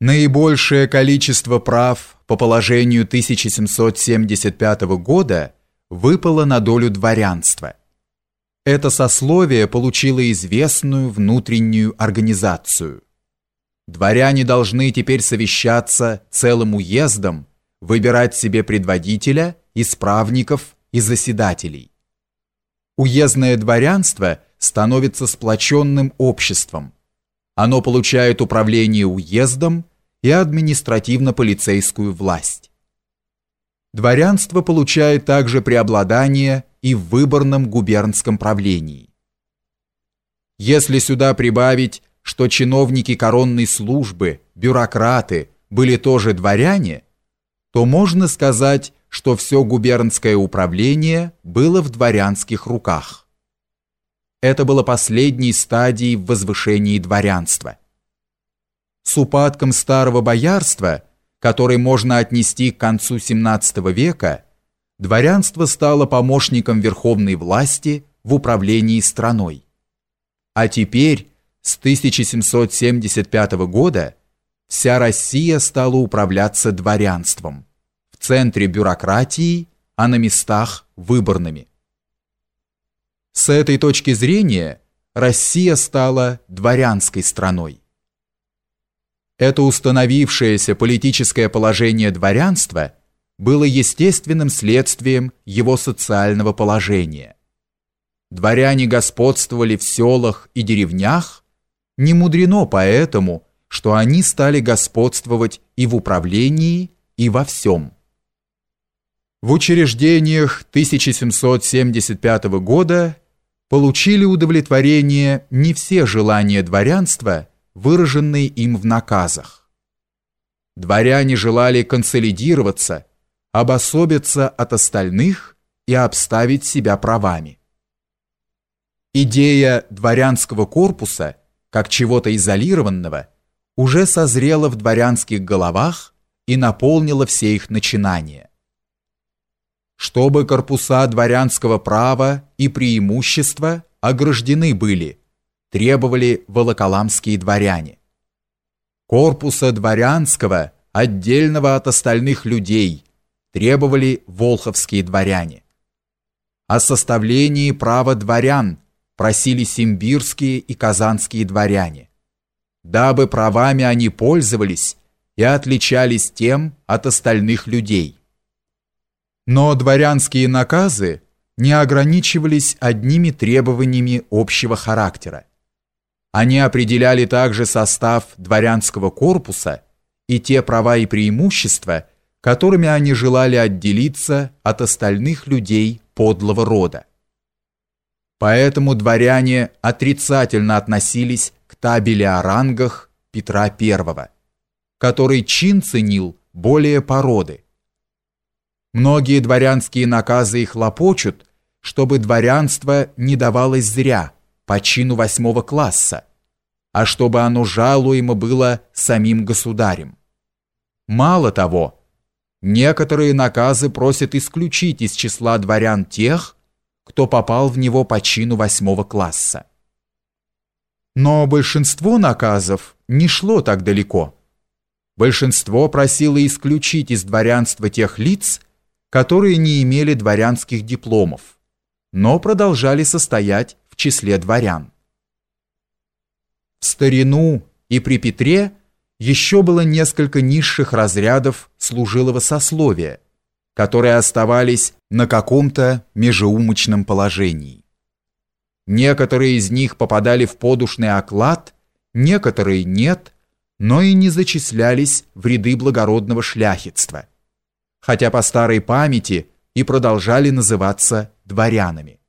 Наибольшее количество прав по положению 1775 года выпало на долю дворянства. Это сословие получило известную внутреннюю организацию. Дворяне должны теперь совещаться целым уездом, выбирать себе предводителя, исправников и заседателей. Уездное дворянство становится сплоченным обществом, оно получает управление уездом и административно-полицейскую власть. Дворянство получает также преобладание и в выборном губернском правлении. Если сюда прибавить, что чиновники коронной службы, бюрократы были тоже дворяне, то можно сказать, что все губернское управление было в дворянских руках. Это было последней стадией в возвышении дворянства. С упадком старого боярства, который можно отнести к концу XVII века, дворянство стало помощником верховной власти в управлении страной. А теперь, с 1775 года, вся Россия стала управляться дворянством, в центре бюрократии, а на местах выборными. С этой точки зрения Россия стала дворянской страной. Это установившееся политическое положение дворянства было естественным следствием его социального положения. Дворяне господствовали в селах и деревнях, не мудрено поэтому, что они стали господствовать и в управлении, и во всем. В учреждениях 1775 года получили удовлетворение не все желания дворянства, выраженные им в наказах. Дворяне желали консолидироваться, обособиться от остальных и обставить себя правами. Идея дворянского корпуса, как чего-то изолированного, уже созрела в дворянских головах и наполнила все их начинания чтобы корпуса дворянского права и преимущества ограждены были, требовали волоколамские дворяне. Корпуса дворянского, отдельного от остальных людей, требовали волховские дворяне. О составлении права дворян просили симбирские и казанские дворяне, дабы правами они пользовались и отличались тем от остальных людей. Но дворянские наказы не ограничивались одними требованиями общего характера. Они определяли также состав дворянского корпуса и те права и преимущества, которыми они желали отделиться от остальных людей подлого рода. Поэтому дворяне отрицательно относились к табели о рангах Петра I, который чин ценил более породы, Многие дворянские наказы и хлопочут, чтобы дворянство не давалось зря, по чину восьмого класса, а чтобы оно жалуемо было самим государем. Мало того, некоторые наказы просят исключить из числа дворян тех, кто попал в него по чину восьмого класса. Но большинство наказов не шло так далеко. Большинство просило исключить из дворянства тех лиц, которые не имели дворянских дипломов, но продолжали состоять в числе дворян. В старину и при Петре еще было несколько низших разрядов служилого сословия, которые оставались на каком-то межеумочном положении. Некоторые из них попадали в подушный оклад, некоторые нет, но и не зачислялись в ряды благородного шляхетства – хотя по старой памяти и продолжали называться дворянами.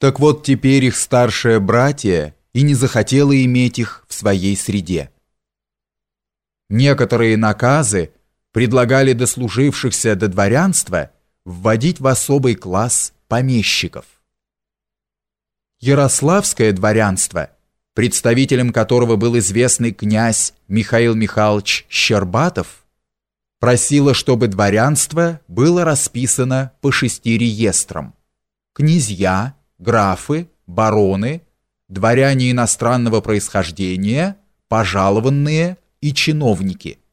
Так вот теперь их старшее братья и не захотело иметь их в своей среде. Некоторые наказы предлагали дослужившихся до дворянства вводить в особый класс помещиков. Ярославское дворянство, представителем которого был известный князь Михаил Михайлович Щербатов, просила, чтобы дворянство было расписано по шести реестрам. Князья, графы, бароны, дворяне иностранного происхождения, пожалованные и чиновники –